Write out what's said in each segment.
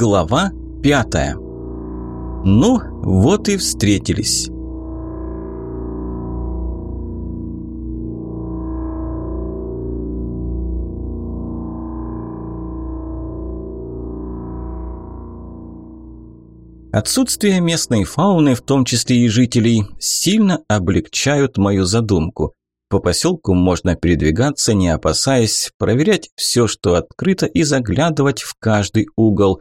Глава пятая. Ну, вот и встретились. Отсутствие местной фауны, в том числе и жителей, сильно облегчают мою задумку. По поселку можно передвигаться, не опасаясь, проверять все, что открыто, и заглядывать в каждый угол.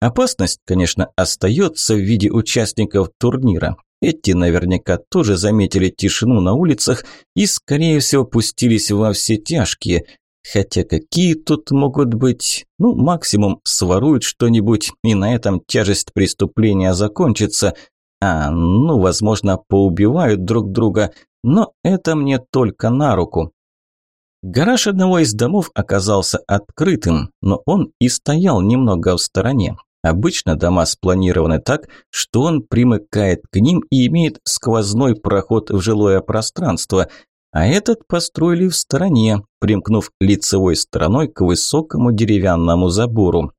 Опасность, конечно, остается в виде участников турнира. Эти наверняка тоже заметили тишину на улицах и, скорее всего, пустились во все тяжкие. Хотя какие тут могут быть? Ну, максимум своруют что-нибудь, и на этом тяжесть преступления закончится. А, ну, возможно, поубивают друг друга, но это мне только на руку. Гараж одного из домов оказался открытым, но он и стоял немного в стороне. Обычно дома спланированы так, что он примыкает к ним и имеет сквозной проход в жилое пространство, а этот построили в стороне, примкнув лицевой стороной к высокому деревянному забору.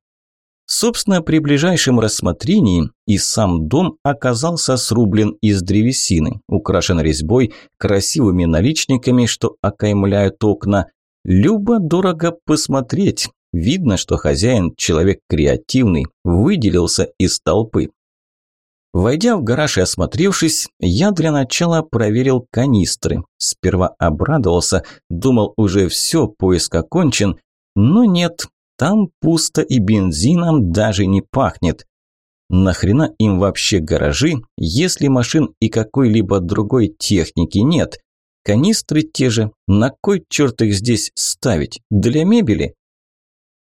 Собственно, при ближайшем рассмотрении и сам дом оказался срублен из древесины, украшен резьбой, красивыми наличниками, что окаймляют окна. Любо-дорого посмотреть. Видно, что хозяин – человек креативный, выделился из толпы. Войдя в гараж и осмотревшись, я для начала проверил канистры. Сперва обрадовался, думал уже все, поиск окончен, но нет, там пусто и бензином даже не пахнет. Нахрена им вообще гаражи, если машин и какой-либо другой техники нет? Канистры те же, на кой черт их здесь ставить? Для мебели?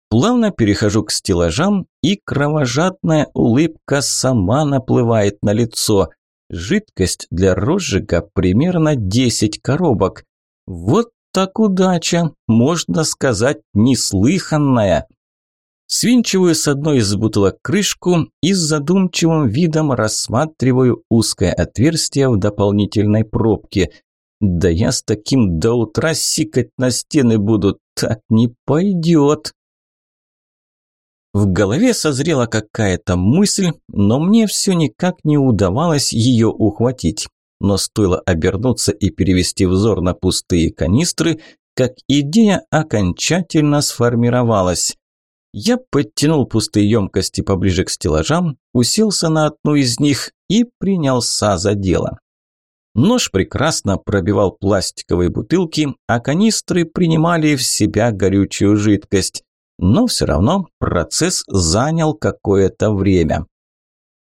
Плавно перехожу к стеллажам, и кровожадная улыбка сама наплывает на лицо. Жидкость для розжига примерно 10 коробок. Вот так удача, можно сказать, неслыханная. Свинчиваю с одной из бутылок крышку и с задумчивым видом рассматриваю узкое отверстие в дополнительной пробке. Да я с таким до утра сикать на стены буду, так не пойдет. В голове созрела какая-то мысль, но мне все никак не удавалось ее ухватить. Но стоило обернуться и перевести взор на пустые канистры, как идея окончательно сформировалась. Я подтянул пустые емкости поближе к стеллажам, уселся на одну из них и принялся за дело. Нож прекрасно пробивал пластиковые бутылки, а канистры принимали в себя горючую жидкость но все равно процесс занял какое-то время.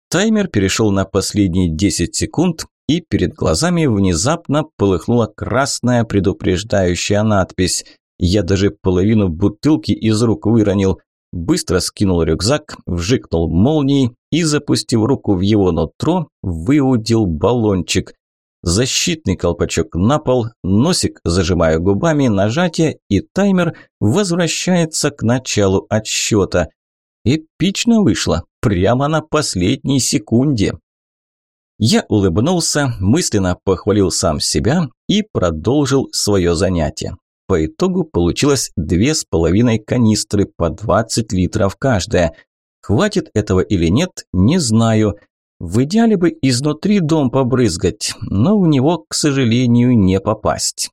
Таймер перешел на последние 10 секунд, и перед глазами внезапно полыхнула красная предупреждающая надпись. Я даже половину бутылки из рук выронил. Быстро скинул рюкзак, вжикнул молнией и, запустив руку в его нутро, выудил баллончик. Защитный колпачок на пол, носик зажимаю губами, нажатие, и таймер возвращается к началу отсчета. Эпично вышло, прямо на последней секунде. Я улыбнулся, мысленно похвалил сам себя и продолжил свое занятие. По итогу получилось две с половиной канистры по 20 литров каждая. Хватит этого или нет, не знаю. В идеале бы изнутри дом побрызгать, но в него, к сожалению, не попасть.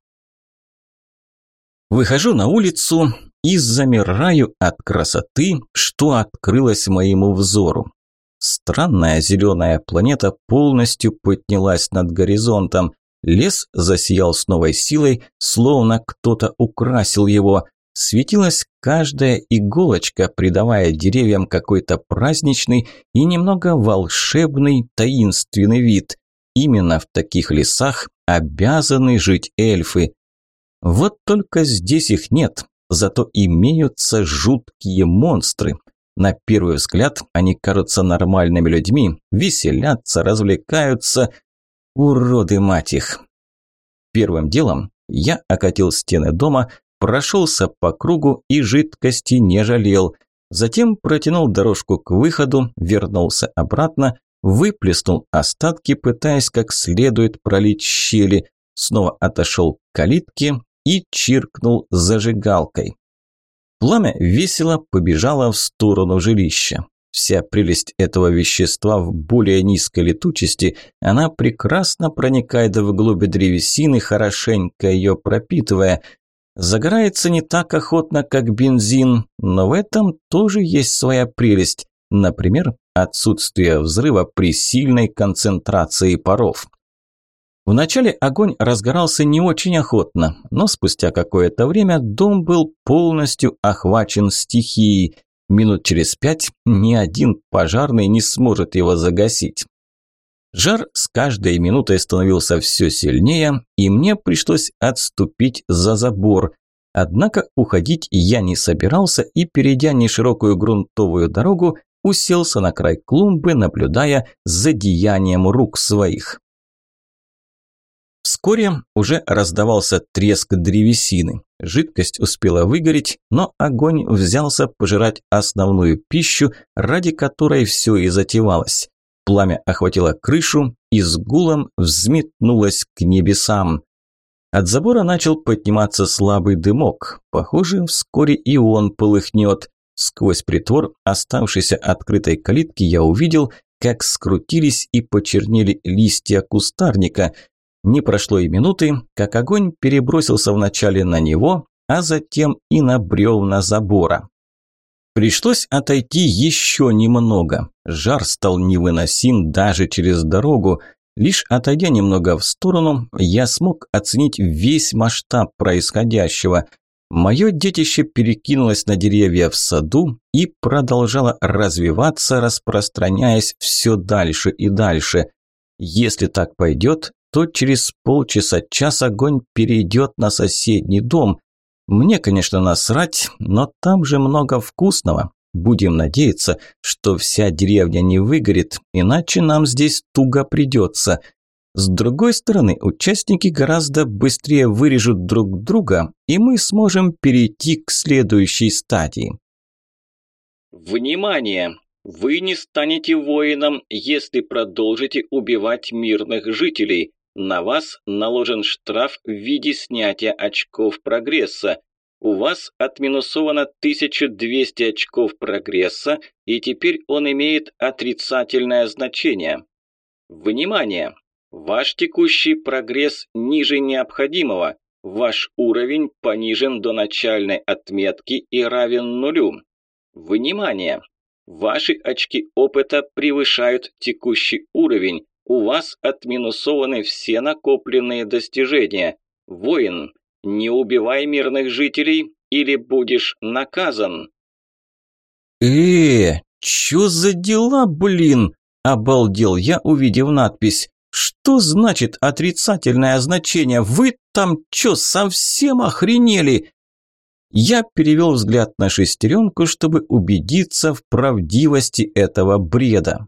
Выхожу на улицу и замираю от красоты, что открылось моему взору. Странная зеленая планета полностью поднялась над горизонтом. Лес засиял с новой силой, словно кто-то украсил его. Светилась каждая иголочка, придавая деревьям какой-то праздничный и немного волшебный, таинственный вид. Именно в таких лесах обязаны жить эльфы. Вот только здесь их нет, зато имеются жуткие монстры. На первый взгляд они кажутся нормальными людьми, веселятся, развлекаются. Уроды мать их. Первым делом я окатил стены дома, прошелся по кругу и жидкости не жалел. Затем протянул дорожку к выходу, вернулся обратно, выплеснул остатки, пытаясь как следует пролить щели, снова отошел к калитке и чиркнул зажигалкой. Пламя весело побежало в сторону жилища. Вся прелесть этого вещества в более низкой летучести, она прекрасно проникает вглубь древесины, хорошенько ее пропитывая. Загорается не так охотно, как бензин, но в этом тоже есть своя прелесть. Например, отсутствие взрыва при сильной концентрации паров. Вначале огонь разгорался не очень охотно, но спустя какое-то время дом был полностью охвачен стихией. Минут через пять ни один пожарный не сможет его загасить. Жар с каждой минутой становился все сильнее, и мне пришлось отступить за забор. Однако уходить я не собирался и, перейдя неширокую грунтовую дорогу, уселся на край клумбы, наблюдая за деянием рук своих. Вскоре уже раздавался треск древесины. Жидкость успела выгореть, но огонь взялся пожирать основную пищу, ради которой все и затевалось. Пламя охватило крышу и с гулом взметнулось к небесам. От забора начал подниматься слабый дымок. Похоже, вскоре и он полыхнет. Сквозь притвор оставшейся открытой калитки я увидел, как скрутились и почернели листья кустарника – не прошло и минуты, как огонь перебросился вначале на него, а затем и на бревна забора. Пришлось отойти еще немного. Жар стал невыносим даже через дорогу. Лишь отойдя немного в сторону, я смог оценить весь масштаб происходящего. Мое детище перекинулось на деревья в саду и продолжало развиваться, распространяясь все дальше и дальше. Если так пойдет, то через полчаса-час огонь перейдет на соседний дом. Мне, конечно, насрать, но там же много вкусного. Будем надеяться, что вся деревня не выгорит, иначе нам здесь туго придется. С другой стороны, участники гораздо быстрее вырежут друг друга, и мы сможем перейти к следующей стадии. Внимание! Вы не станете воином, если продолжите убивать мирных жителей. На вас наложен штраф в виде снятия очков прогресса. У вас отминусовано 1200 очков прогресса, и теперь он имеет отрицательное значение. Внимание! Ваш текущий прогресс ниже необходимого. Ваш уровень понижен до начальной отметки и равен нулю. Внимание! Ваши очки опыта превышают текущий уровень. У вас отминусованы все накопленные достижения. Воин, не убивай мирных жителей, или будешь наказан. Э, чё за дела, блин? Обалдел я, увидев надпись. Что значит отрицательное значение? Вы там чё, совсем охренели? Я перевел взгляд на шестеренку, чтобы убедиться в правдивости этого бреда.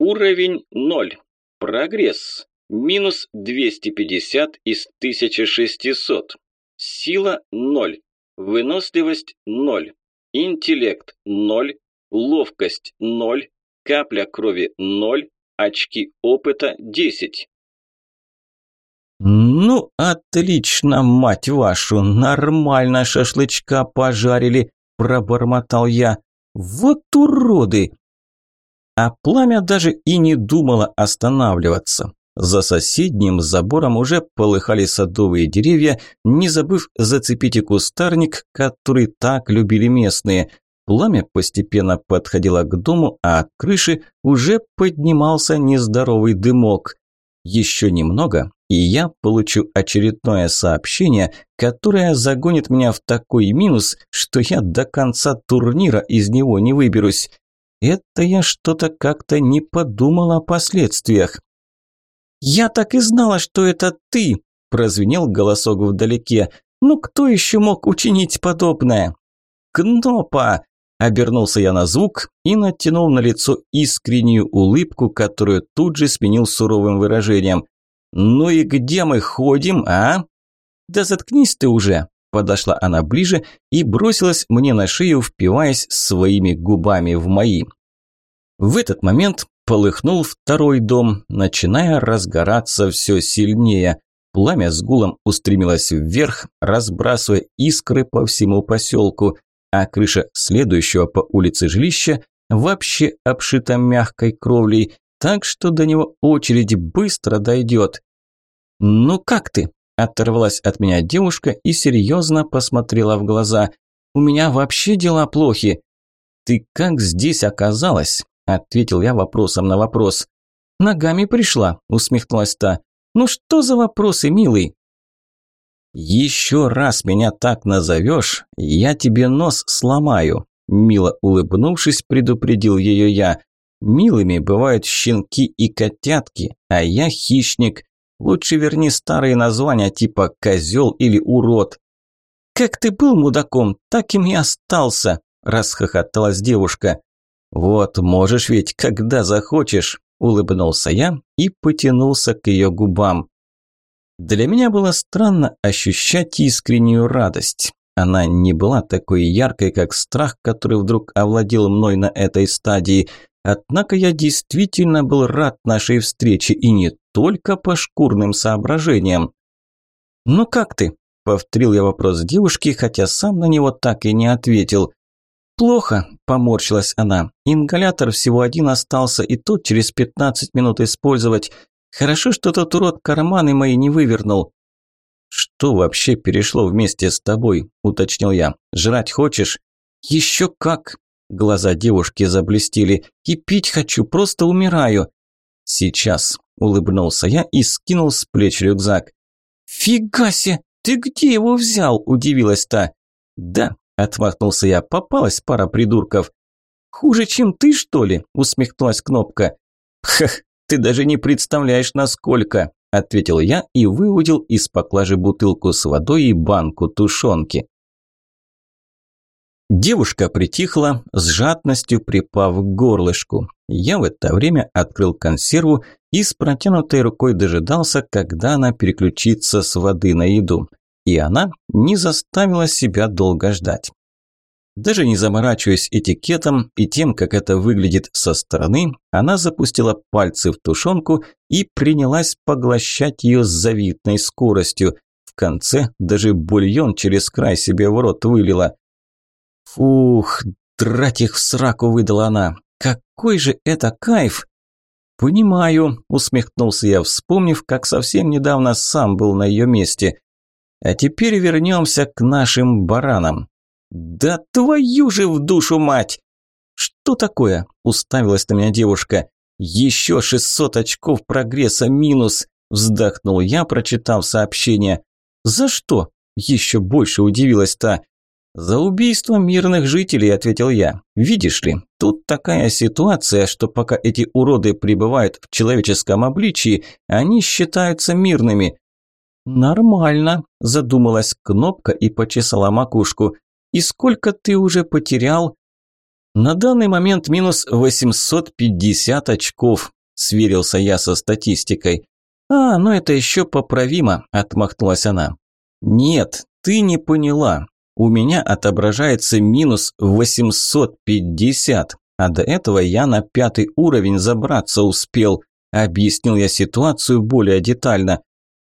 Уровень 0. Прогресс. Минус 250 из 1600. Сила 0. Выносливость 0. Интеллект 0. Ловкость 0. Капля крови 0. Очки опыта 10. «Ну, отлично, мать вашу, нормально шашлычка пожарили», – пробормотал я. «Вот уроды! А пламя даже и не думало останавливаться. За соседним забором уже полыхали садовые деревья, не забыв зацепить и кустарник, который так любили местные. Пламя постепенно подходило к дому, а от крыши уже поднимался нездоровый дымок. Еще немного, и я получу очередное сообщение, которое загонит меня в такой минус, что я до конца турнира из него не выберусь. Это я что-то как-то не подумал о последствиях. «Я так и знала, что это ты!» – прозвенел голосок вдалеке. «Ну кто еще мог учинить подобное?» «Кнопа!» – обернулся я на звук и натянул на лицо искреннюю улыбку, которую тут же сменил суровым выражением. «Ну и где мы ходим, а?» «Да заткнись ты уже!» Подошла она ближе и бросилась мне на шею, впиваясь своими губами в мои. В этот момент полыхнул второй дом, начиная разгораться все сильнее. Пламя с гулом устремилось вверх, разбрасывая искры по всему поселку, а крыша следующего по улице жилища вообще обшито мягкой кровлей, так что до него очередь быстро дойдет. «Ну как ты?» – оторвалась от меня девушка и серьезно посмотрела в глаза. «У меня вообще дела плохи». «Ты как здесь оказалась?» – ответил я вопросом на вопрос. «Ногами пришла», – усмехнулась та. «Ну что за вопросы, милый?» «Еще раз меня так назовешь, я тебе нос сломаю», – мило улыбнувшись, предупредил ее я. «Милыми бывают щенки и котятки, а я хищник. Лучше верни старые названия типа «козел» или «урод». «Как ты был мудаком, так им и остался», – расхохоталась девушка. «Вот, можешь ведь, когда захочешь», – улыбнулся я и потянулся к ее губам. Для меня было странно ощущать искреннюю радость. Она не была такой яркой, как страх, который вдруг овладел мной на этой стадии. Однако я действительно был рад нашей встрече и не только по шкурным соображениям. «Ну как ты?» – повторил я вопрос девушки, хотя сам на него так и не ответил. «Плохо», – поморщилась она. «Ингалятор всего один остался, и тот через пятнадцать минут использовать. Хорошо, что тот урод карманы мои не вывернул. Что вообще перешло вместе с тобой? уточнил я. Жрать хочешь? Еще как. Глаза девушки заблестели. И пить хочу, просто умираю. Сейчас, улыбнулся я и скинул с плеч рюкзак. Фига себе, ты где его взял? удивилась та. Да, отмахнулся я. Попалась пара придурков. Хуже, чем ты, что ли? усмехнулась Кнопка. Хах, ты даже не представляешь, насколько, ответил я и выудил из поклажи бутылку с водой и банку тушенки. Девушка притихла, с жадностью припав к горлышку. Я в это время открыл консерву и с протянутой рукой дожидался, когда она переключится с воды на еду. И она не заставила себя долго ждать. Даже не заморачиваясь этикетом и тем, как это выглядит со стороны, она запустила пальцы в тушенку и принялась поглощать ее с завидной скоростью. В конце даже бульон через край себе в рот вылила. «Фух, драть их в сраку!» – выдала она. «Какой же это кайф!» «Понимаю», – усмехнулся я, вспомнив, как совсем недавно сам был на ее месте. «А теперь вернемся к нашим баранам. «Да твою же в душу мать!» «Что такое?» – уставилась на меня девушка. «Еще шестьсот очков прогресса минус!» – вздохнул я, прочитав сообщение. «За что?» – еще больше удивилась та. «За убийство мирных жителей», – ответил я. «Видишь ли, тут такая ситуация, что пока эти уроды пребывают в человеческом обличии, они считаются мирными». «Нормально», – задумалась Кнопка и почесала макушку. И сколько ты уже потерял? На данный момент минус 850 очков, сверился я со статистикой. А, ну это еще поправимо, отмахнулась она. Нет, ты не поняла. У меня отображается минус 850, а до этого я на пятый уровень забраться успел. Объяснил я ситуацию более детально.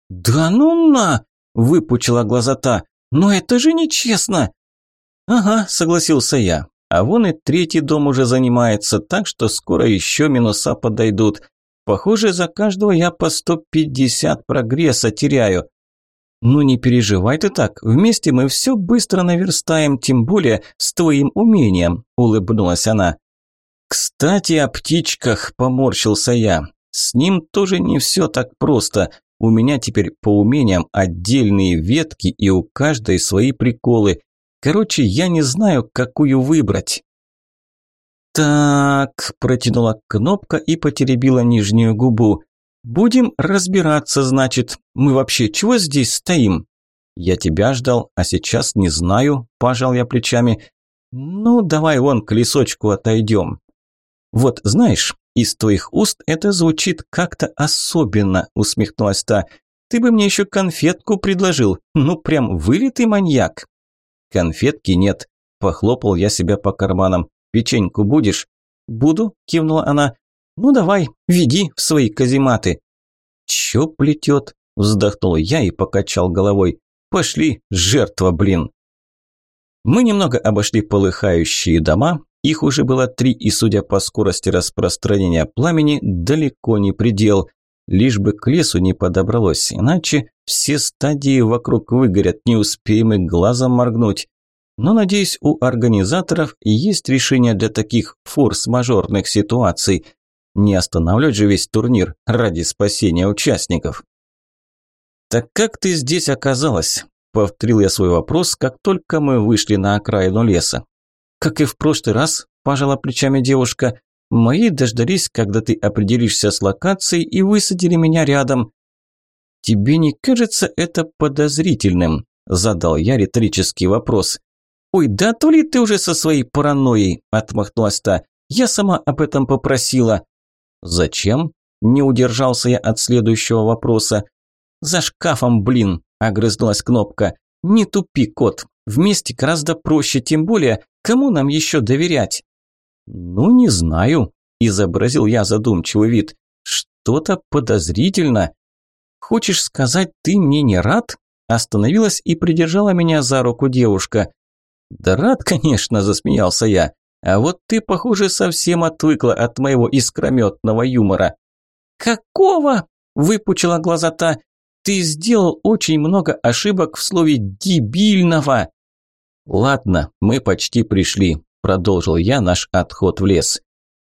«Да ну на!» – выпучила глаза та. «Но это же нечестно!» «Ага», – согласился я. «А вон и третий дом уже занимается, так что скоро еще минуса подойдут. Похоже, за каждого я по 150 прогресса теряю». «Ну не переживай ты так, вместе мы все быстро наверстаем, тем более с твоим умением», – улыбнулась она. «Кстати, о птичках», – поморщился я. «С ним тоже не все так просто. У меня теперь по умениям отдельные ветки и у каждой свои приколы. Короче, я не знаю, какую выбрать. «Так», – протянула кнопка и потеребила нижнюю губу. «Будем разбираться, значит. Мы вообще чего здесь стоим?» «Я тебя ждал, а сейчас не знаю», – пожал я плечами. «Ну, давай вон к лесочку отойдем». «Вот, знаешь, из твоих уст это звучит как-то особенно», – усмехнулась та. «Ты бы мне еще конфетку предложил. Ну, прям вылитый маньяк». Конфетки нет. Похлопал я себя по карманам. Печеньку будешь? Буду, кивнула она. Ну давай, веди в свои казематы. Чё плетет? Вздохнул я и покачал головой. Пошли, жертва, блин. Мы немного обошли полыхающие дома, Их уже было три, и, судя по скорости распространения пламени, далеко не предел. Лишь бы к лесу не подобралось, иначе все стадии вокруг выгорят, не успеем и глазом моргнуть. Но, надеюсь, у организаторов есть решение для таких форс-мажорных ситуаций. Не останавливать же весь турнир ради спасения участников. «Так как ты здесь оказалась?» – повторил я свой вопрос, как только мы вышли на окраину леса. «Как и в прошлый раз», – пожала плечами девушка, – «мои дождались, когда ты определишься с локацией и высадили меня рядом». «Тебе не кажется это подозрительным?» – задал я риторический вопрос. «Ой, да то ли ты уже со своей паранойей?» – отмахнулась та. «Я сама об этом попросила». «Зачем?» – не удержался я от следующего вопроса. «За шкафом, блин!» – огрызнулась кнопка. «Не тупи, кот. Вместе гораздо проще, тем более, кому нам еще доверять?» «Ну, не знаю», – изобразил я задумчивый вид. «Что-то подозрительно». «Хочешь сказать, ты мне не рад?» Остановилась и придержала меня за руку девушка. «Да рад, конечно», – засмеялся я. «А вот ты, похоже, совсем отвыкла от моего искрометного юмора». «Какого?» – выпучила глаза та. «Ты сделал очень много ошибок в слове «дебильного». «Ладно, мы почти пришли», – продолжил я наш отход в лес.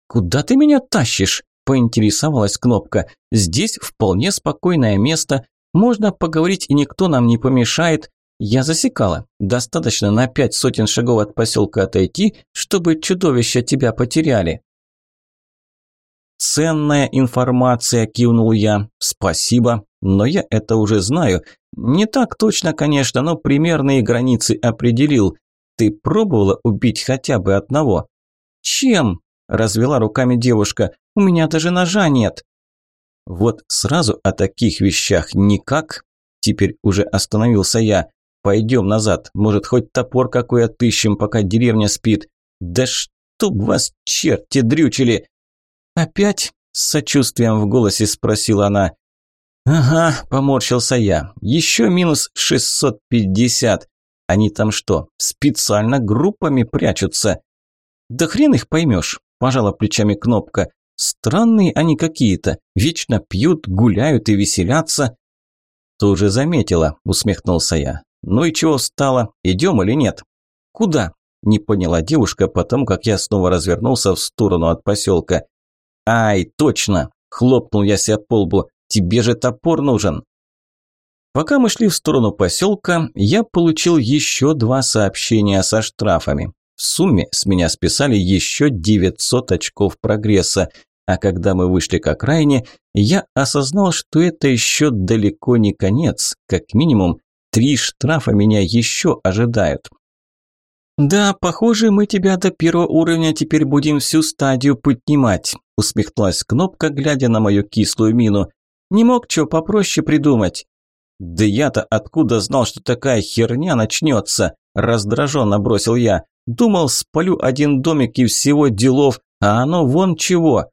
«Куда ты меня тащишь?» – поинтересовалась Кнопка. «Здесь вполне спокойное место, можно поговорить и никто нам не помешает. Я засекала. Достаточно на пять сотен шагов от поселка отойти, чтобы чудовища тебя потеряли. «Ценная информация», – кивнул я. «Спасибо, но я это уже знаю. Не так точно, конечно, но примерные границы определил. Ты пробовала убить хотя бы одного?» «Чем?» – развела руками девушка. «У меня даже ножа нет». «Вот сразу о таких вещах никак?» Теперь уже остановился я. Пойдем назад, может, хоть топор какой отыщем, пока деревня спит. Да чтоб вас черти дрючили!» «Опять?» – с сочувствием в голосе спросила она. «Ага», – поморщился я. «Еще минус 650. Они там что, специально группами прячутся?» «Да хрен их поймешь», – пожала плечами кнопка. «Странные они какие-то. Вечно пьют, гуляют и веселятся». «Тоже заметила», – усмехнулся я. «Ну и чего встала? Идем или нет?» «Куда?» – не поняла девушка, потому как я снова развернулся в сторону от поселка. «Ай, точно!» – хлопнул я себя по лбу. «Тебе же топор нужен!» Пока мы шли в сторону поселка, я получил еще два сообщения со штрафами. В сумме с меня списали еще 900 очков прогресса, а когда мы вышли к окраине, я осознал, что это еще далеко не конец, как минимум Три штрафа меня еще ожидают. «Да, похоже, мы тебя до первого уровня теперь будем всю стадию поднимать», усмехнулась Кнопка, глядя на мою кислую мину. «Не мог что попроще придумать?» «Да я-то откуда знал, что такая херня начнется?» раздраженно бросил я. «Думал, спалю один домик и всего делов, а оно вон чего».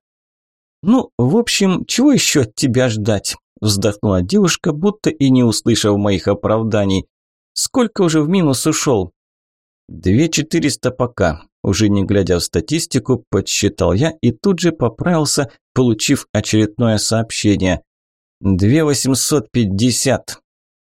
«Ну, в общем, чего еще от тебя ждать?» Вздохнула девушка, будто и не услышав моих оправданий. «Сколько уже в минус ушел?» «Две четыреста пока», уже не глядя в статистику, подсчитал я и тут же поправился, получив очередное сообщение. «Две восемьсот пятьдесят».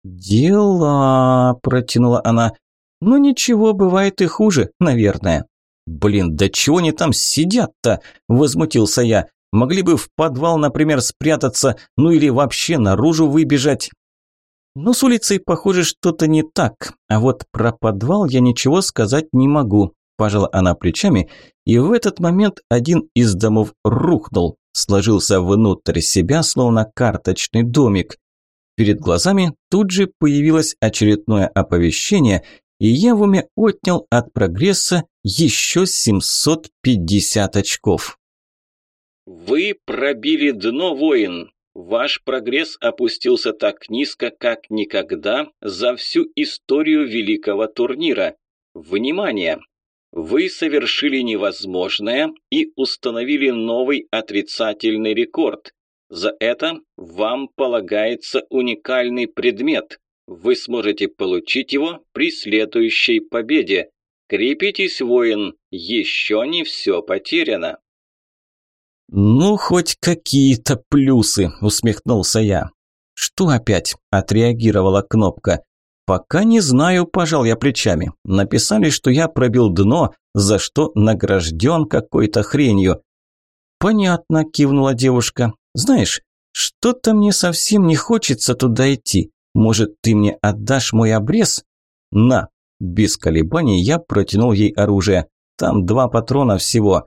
«Дела», – протянула она. «Ну ничего, бывает и хуже, наверное». «Блин, да чего они там сидят-то?» – возмутился я. Могли бы в подвал, например, спрятаться, ну или вообще наружу выбежать. Но с улицей, похоже, что-то не так. А вот про подвал я ничего сказать не могу. Пожала она плечами, и в этот момент один из домов рухнул, сложился внутрь себя, словно карточный домик. Перед глазами тут же появилось очередное оповещение, и я в уме отнял от прогресса еще 750 очков. Вы пробили дно, воин. Ваш прогресс опустился так низко, как никогда за всю историю великого турнира. Внимание! Вы совершили невозможное и установили новый отрицательный рекорд. За это вам полагается уникальный предмет. Вы сможете получить его при следующей победе. Крепитесь, воин, еще не все потеряно. «Ну, хоть какие-то плюсы», – усмехнулся я. «Что опять?» – отреагировала кнопка. «Пока не знаю», – пожал я плечами. Написали, что я пробил дно, за что награжден какой-то хренью. «Понятно», – кивнула девушка. «Знаешь, что-то мне совсем не хочется туда идти. Может, ты мне отдашь мой обрез?» «На!» Без колебаний я протянул ей оружие. «Там два патрона всего».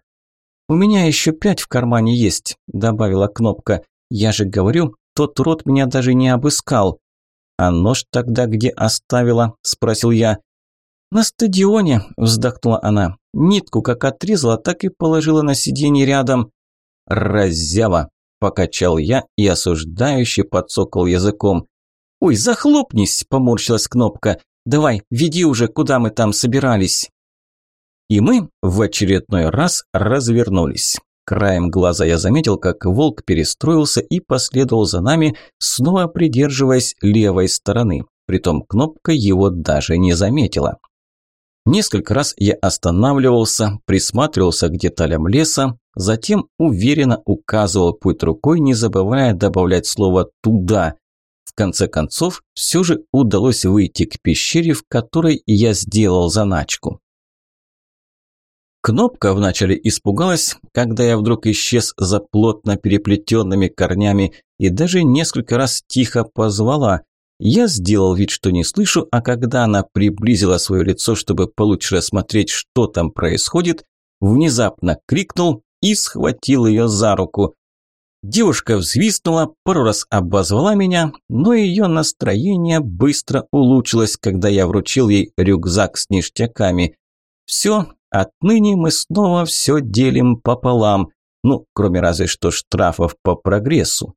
«У меня еще пять в кармане есть», – добавила кнопка. «Я же говорю, тот рот меня даже не обыскал». «А нож тогда где оставила?» – спросил я. «На стадионе», – вздохнула она. «Нитку как отрезала, так и положила на сиденье рядом». «Раззява», – покачал я и осуждающе подсокал языком. «Ой, захлопнись!» – поморщилась кнопка. «Давай, веди уже, куда мы там собирались». И мы в очередной раз развернулись. Краем глаза я заметил, как волк перестроился и последовал за нами, снова придерживаясь левой стороны. Притом кнопка его даже не заметила. Несколько раз я останавливался, присматривался к деталям леса, затем уверенно указывал путь рукой, не забывая добавлять слово «туда». В конце концов, все же удалось выйти к пещере, в которой я сделал заначку. Кнопка вначале испугалась, когда я вдруг исчез за плотно переплетенными корнями и даже несколько раз тихо позвала. Я сделал вид, что не слышу, а когда она приблизила свое лицо, чтобы получше рассмотреть, что там происходит, внезапно крикнул и схватил ее за руку. Девушка взвистнула, пару раз обозвала меня, но ее настроение быстро улучшилось, когда я вручил ей рюкзак с ништяками. Все, Отныне мы снова все делим пополам, ну, кроме разве что штрафов по прогрессу.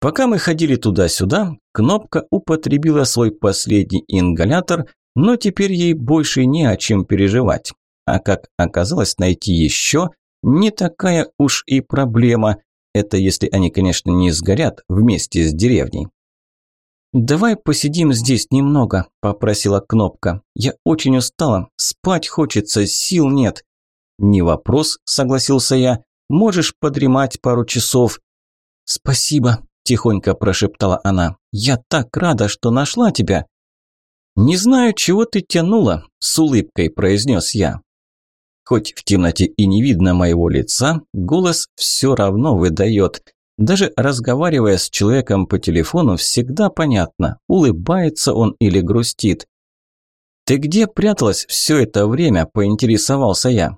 Пока мы ходили туда-сюда, Кнопка употребила свой последний ингалятор, но теперь ей больше не о чем переживать. А как оказалось, найти еще не такая уж и проблема. Это если они, конечно, не сгорят вместе с деревней. «Давай посидим здесь немного», – попросила Кнопка. «Я очень устала, спать хочется, сил нет». «Не вопрос», – согласился я. «Можешь подремать пару часов». «Спасибо», – тихонько прошептала она. «Я так рада, что нашла тебя». «Не знаю, чего ты тянула», – с улыбкой произнес я. Хоть в темноте и не видно моего лица, голос все равно выдает. Даже разговаривая с человеком по телефону, всегда понятно, улыбается он или грустит. «Ты где пряталась все это время?» – поинтересовался я.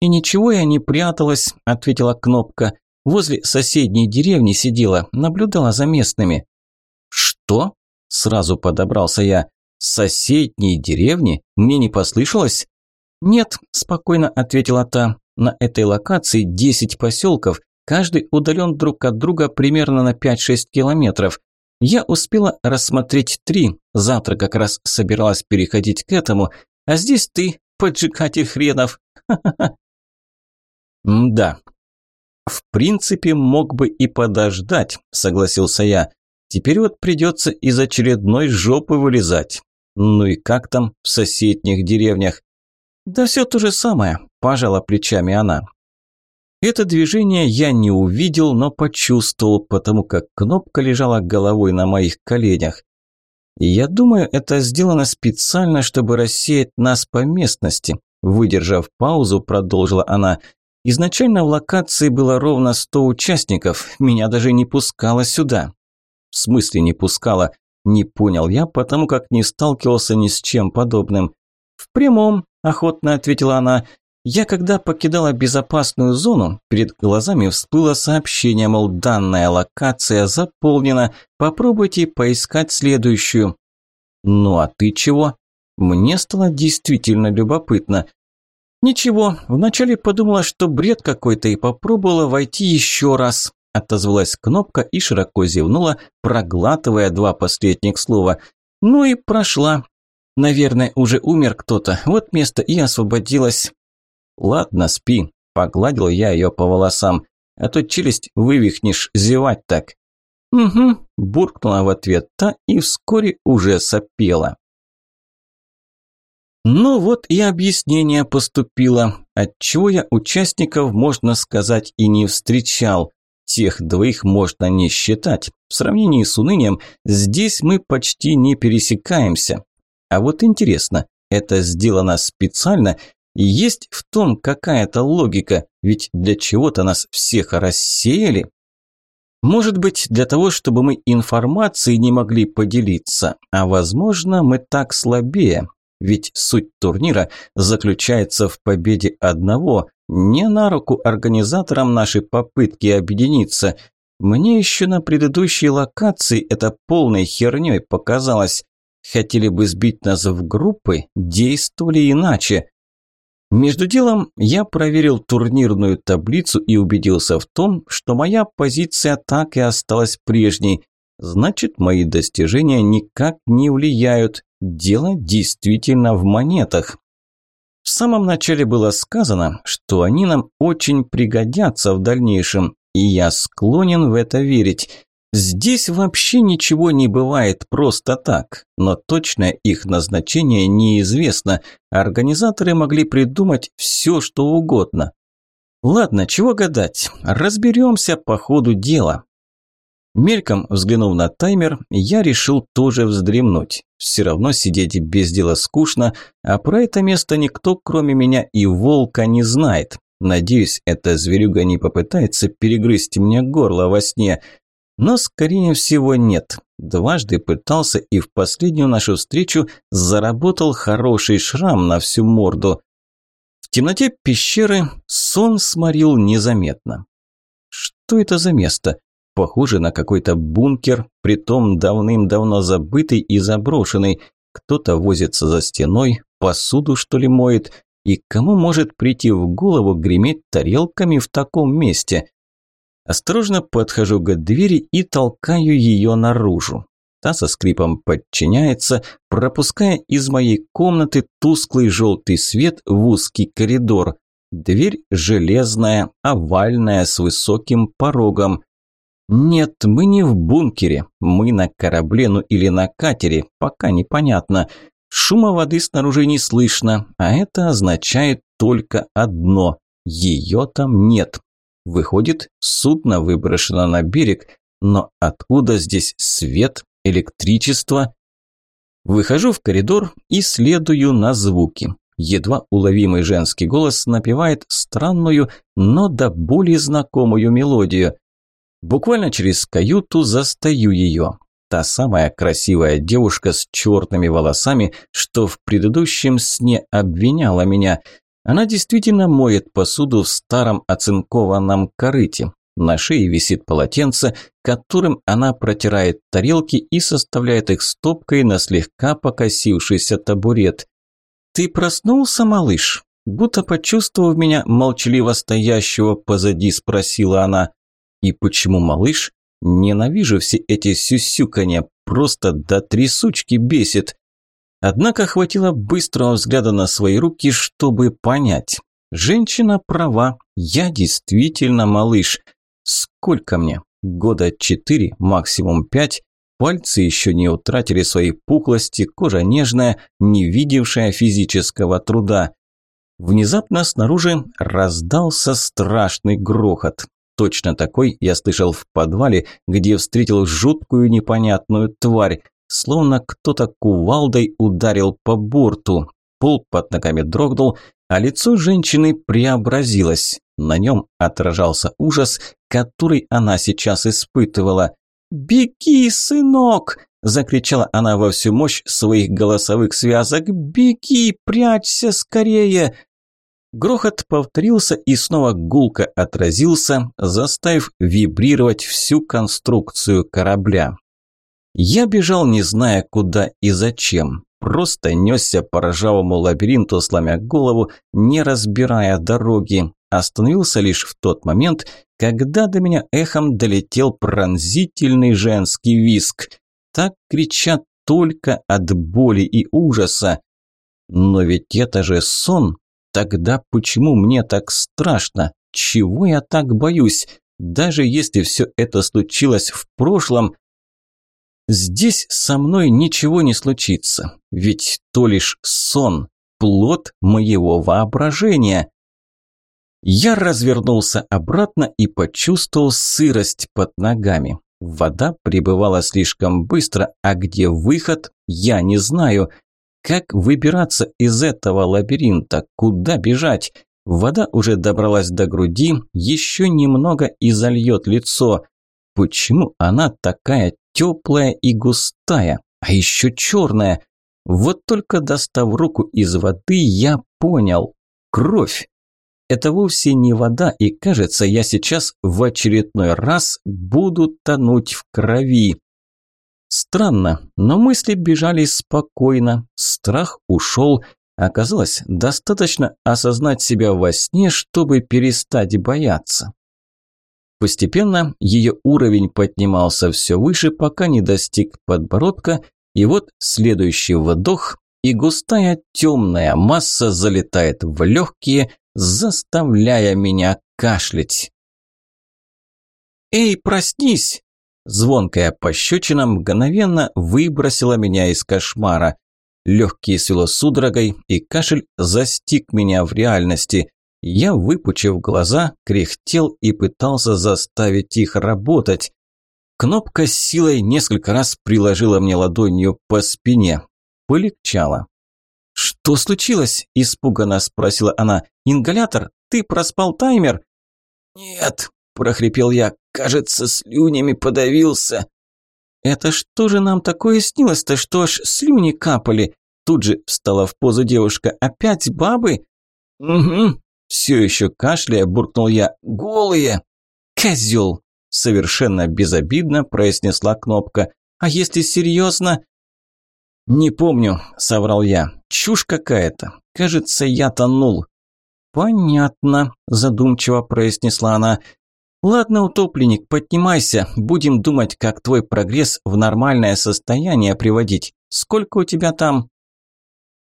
«И ничего я не пряталась», – ответила Кнопка. «Возле соседней деревни сидела, наблюдала за местными». «Что?» – сразу подобрался я. «Соседней деревни? Мне не послышалось?» «Нет», – спокойно ответила та. «На этой локации десять поселков, Каждый удален друг от друга примерно на 5-6 километров. Я успела рассмотреть три, завтра как раз собиралась переходить к этому, а здесь ты, поджигатель хренов. Да. В принципе, мог бы и подождать, согласился я. Теперь вот придется из очередной жопы вылезать. Ну и как там в соседних деревнях? Да все то же самое, пожала плечами она. Это движение я не увидел, но почувствовал, потому как кнопка лежала головой на моих коленях. я думаю, это сделано специально, чтобы рассеять нас по местности. Выдержав паузу, продолжила она. Изначально в локации было ровно сто участников, меня даже не пускало сюда. В смысле не пускало? Не понял я, потому как не сталкивался ни с чем подобным. В прямом, охотно ответила она, я, когда покидала безопасную зону, перед глазами всплыло сообщение, мол, данная локация заполнена, попробуйте поискать следующую. Ну а ты чего? Мне стало действительно любопытно. Ничего, вначале подумала, что бред какой-то и попробовала войти еще раз. Отозвалась кнопка и широко зевнула, проглатывая два последних слова. Ну и прошла. Наверное, уже умер кто-то, вот место и освободилось. «Ладно, спи», – погладил я ее по волосам, «а то челюсть вывихнешь, зевать так». «Угу», – буркнула в ответ та и вскоре уже сопела. Ну вот и объяснение поступило, отчего я участников, можно сказать, и не встречал. Тех двоих можно не считать. В сравнении с унынием, здесь мы почти не пересекаемся. А вот интересно, это сделано специально? Есть в том какая-то логика? Ведь для чего-то нас всех рассеяли? Может быть, для того, чтобы мы информацией не могли поделиться, а возможно, мы так слабее. Ведь суть турнира заключается в победе одного, не на руку организаторам нашей попытки объединиться. Мне еще на предыдущей локации это полной херней показалось. Хотели бы сбить нас в группы, действовали иначе. Между делом я проверил турнирную таблицу и убедился в том, что моя позиция так и осталась прежней. Значит, мои достижения никак не влияют. Дело действительно в монетах. В самом начале было сказано, что они нам очень пригодятся в дальнейшем, и я склонен в это верить. Здесь вообще ничего не бывает просто так, но точное их назначение неизвестно. Организаторы могли придумать все, что угодно. Ладно, чего гадать, разберемся по ходу дела. Мельком взглянув на таймер, я решил тоже вздремнуть. Все равно сидеть без дела скучно, а про это место никто, кроме меня и волка, не знает. Надеюсь, эта зверюга не попытается перегрызть мне горло во сне – но, скорее всего, нет. Дважды пытался и в последнюю нашу встречу заработал хороший шрам на всю морду. В темноте пещеры сон сморил незаметно. Что это за место? Похоже на какой-то бункер, притом давным-давно забытый и заброшенный. Кто-то возится за стеной, посуду что ли моет. И кому может прийти в голову греметь тарелками в таком месте? Осторожно подхожу к двери и толкаю ее наружу. Та со скрипом подчиняется, пропуская из моей комнаты тусклый желтый свет в узкий коридор. Дверь железная, овальная, с высоким порогом. Нет, мы не в бункере, мы на корабле, ну или на катере, пока непонятно. Шума воды снаружи не слышно, а это означает только одно – ее там нет. Выходит, судно выброшено на берег, но откуда здесь свет, электричество? Выхожу в коридор и следую на звуки. Едва уловимый женский голос напевает странную, но до более знакомую мелодию. Буквально через каюту застаю ее. Та самая красивая девушка с черными волосами, что в предыдущем сне обвиняла меня – она действительно моет посуду в старом оцинкованном корыте. На шее висит полотенце, которым она протирает тарелки и составляет их стопкой на слегка покосившийся табурет. «Ты проснулся, малыш?» Будто почувствовав меня, молчаливо стоящего позади, спросила она. «И почему малыш? Ненавижу все эти сюсюканья, просто до трясучки бесит». Однако хватило быстрого взгляда на свои руки, чтобы понять. Женщина права, я действительно малыш. Сколько мне? Года четыре, максимум пять. Пальцы еще не утратили своей пухлости, кожа нежная, не видевшая физического труда. Внезапно снаружи раздался страшный грохот. Точно такой я слышал в подвале, где встретил жуткую непонятную тварь словно кто-то кувалдой ударил по борту. Пол под ногами дрогнул, а лицо женщины преобразилось. На нем отражался ужас, который она сейчас испытывала. «Беги, сынок!» – закричала она во всю мощь своих голосовых связок. «Беги, прячься скорее!» Грохот повторился и снова гулко отразился, заставив вибрировать всю конструкцию корабля. Я бежал, не зная куда и зачем. Просто несся по ржавому лабиринту, сломя голову, не разбирая дороги. Остановился лишь в тот момент, когда до меня эхом долетел пронзительный женский виск. Так кричат только от боли и ужаса. Но ведь это же сон. Тогда почему мне так страшно? Чего я так боюсь? Даже если все это случилось в прошлом, Здесь со мной ничего не случится, ведь то лишь сон. плод моего воображения. Я развернулся обратно и почувствовал сырость под ногами. Вода прибывала слишком быстро, а где выход, я не знаю. Как выбираться из этого лабиринта? Куда бежать? Вода уже добралась до груди, еще немного и зальет лицо. Почему она такая теплая и густая, а еще черная? Вот только достав руку из воды, я понял. Кровь. Это вовсе не вода, и кажется, я сейчас в очередной раз буду тонуть в крови. Странно, но мысли бежали спокойно, страх ушел. Оказалось, достаточно осознать себя во сне, чтобы перестать бояться. Постепенно ее уровень поднимался все выше, пока не достиг подбородка, и вот следующий вдох, и густая темная масса залетает в легкие, заставляя меня кашлять. «Эй, проснись!» Звонкая пощечина мгновенно выбросила меня из кошмара. Легкие свело судорогой, и кашель застиг меня в реальности. Я, выпучив глаза, кряхтел и пытался заставить их работать. Кнопка с силой несколько раз приложила мне ладонью по спине. Полегчало. «Что случилось?» – испуганно спросила она. «Ингалятор? Ты проспал таймер?» «Нет», – прохрипел я. «Кажется, слюнями подавился». «Это что же нам такое снилось-то, что аж слюни капали?» Тут же встала в позу девушка. «Опять бабы?» «Угу», – все еще кашляя буркнул я. «Голые!» «Козел!» – совершенно безобидно произнесла кнопка. «А если серьезно?» «Не помню», – соврал я. «Чушь какая-то. Кажется, я тонул». «Понятно», – задумчиво произнесла она. «Ладно, утопленник, поднимайся. Будем думать, как твой прогресс в нормальное состояние приводить. Сколько у тебя там?»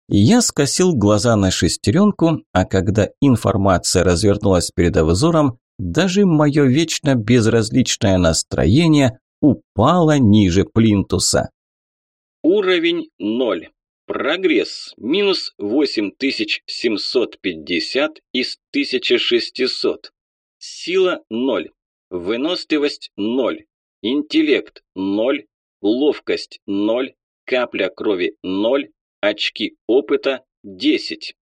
Я скосил глаза на шестеренку, а когда информация развернулась перед взором, даже мое вечно безразличное настроение упало ниже плинтуса. Уровень 0. Прогресс минус 8750 из 1600. Сила 0. Выносливость 0. Интеллект 0. Ловкость 0. Капля крови 0. Очки опыта 10.